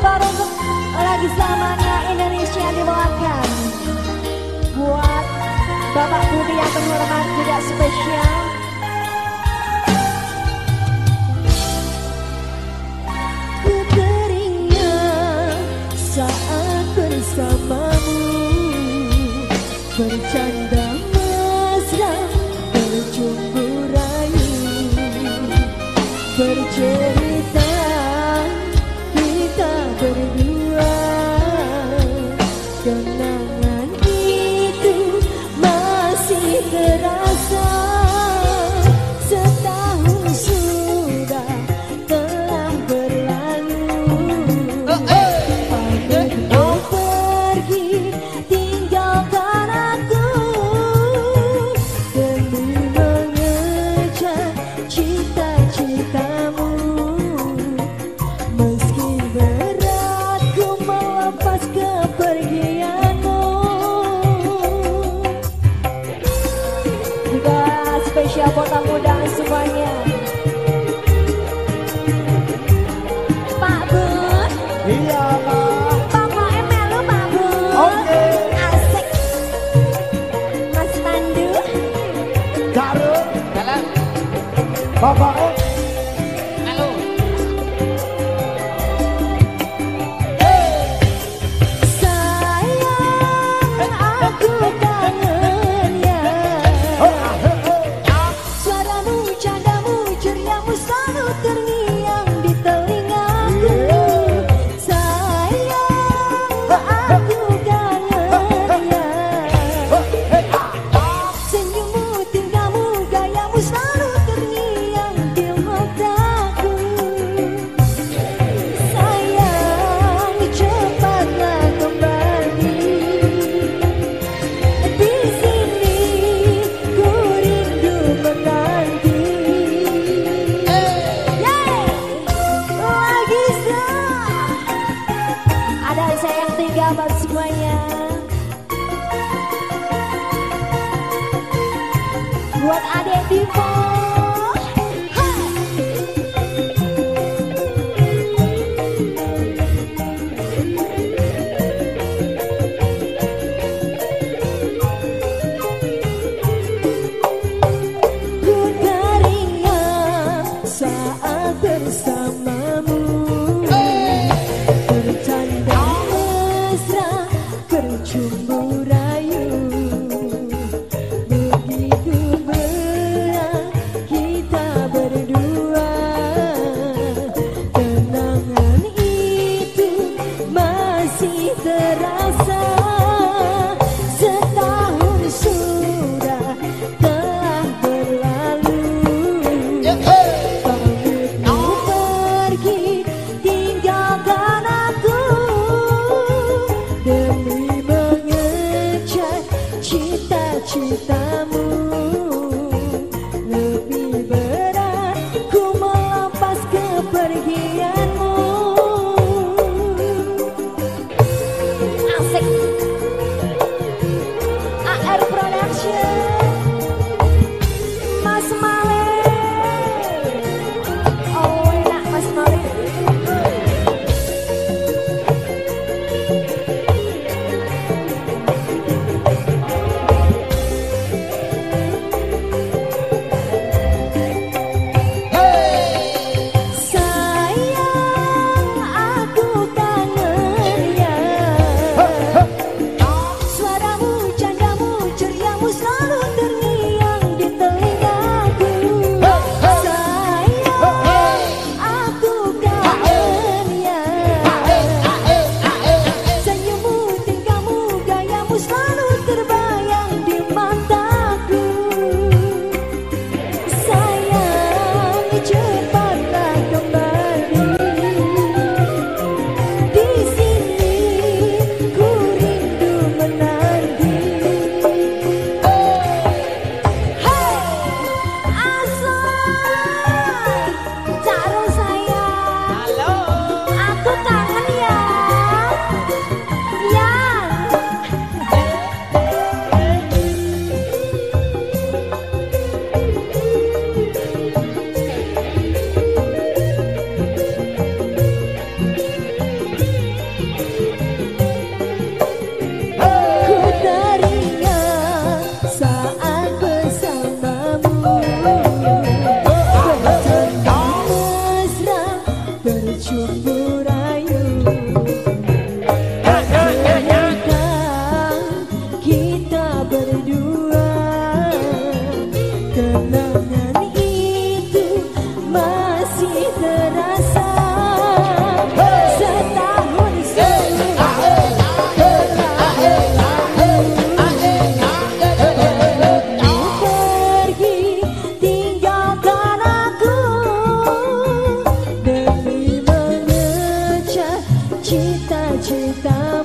terbaru untuk lagi selamanya Indonesia dibawakan buat Bapak Budi yang terhormat juga spesial. spesial buat tamu dan semuanya. gambar semuanya. Buat adik Divo Ku teringat saat Bye. 知道。